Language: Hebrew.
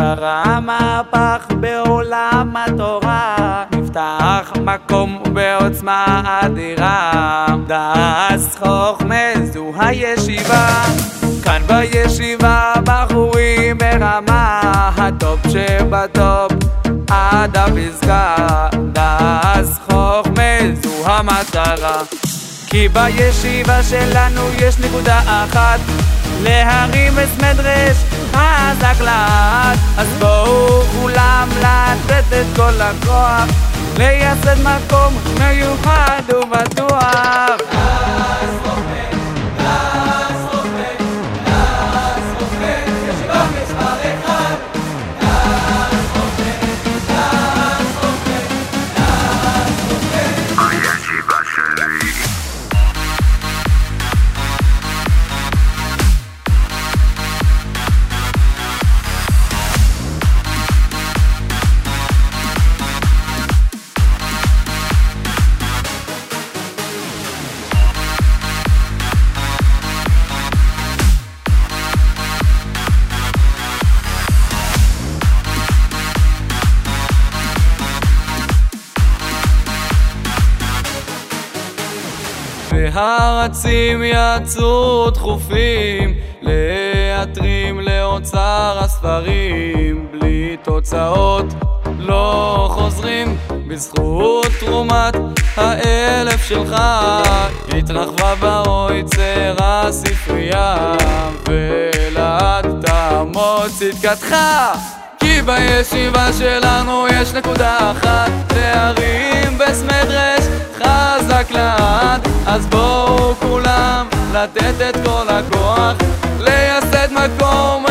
קרה מהפך בעולם התורה. נפתח מקום בעוצמה אדירה. דעת חוכמה זו הישיבה. כאן בישיבה בחורים ברמה. הטופ שבטופ עד הפסגה. דעת חוכמה זו המטרה כי בישיבה שלנו יש נקודה אחת להרים את מדרש חזק לאט אז בואו כולם לתת את כל הכוח לייסד מקום מיוחד ובטוח והרצים יצאו דחופים להטרים לאוצר הספרים. בלי תוצאות לא חוזרים בזכות תרומת האלף שלך. התרחבה באויצר הספרייה ולעד תעמוד צדקתך. כי בישיבה שלנו יש נקודה אחת להרים אז בואו כולם לתת את כל הכוח לייסד מקום